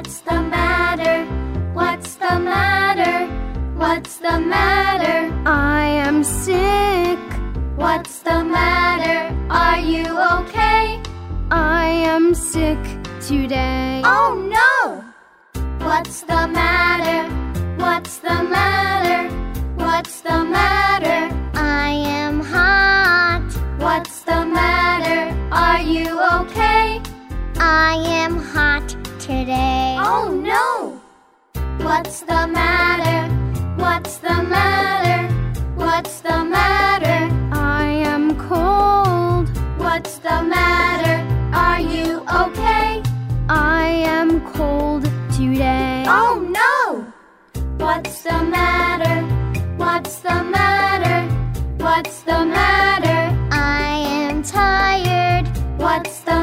What's the matter? What's the matter? What's the matter? I am sick. What's the matter? Are you okay? I am sick today. Oh no! What's the matter? What's the matter? What's the matter? I am hot. What's the matter? Are you okay? I am hot today. Oh no! What's the matter? What's the matter? What's the matter? I am cold. What's the matter? Are you okay? I am cold today. Oh no! What's the matter? What's the matter? What's the matter? I am tired. What's the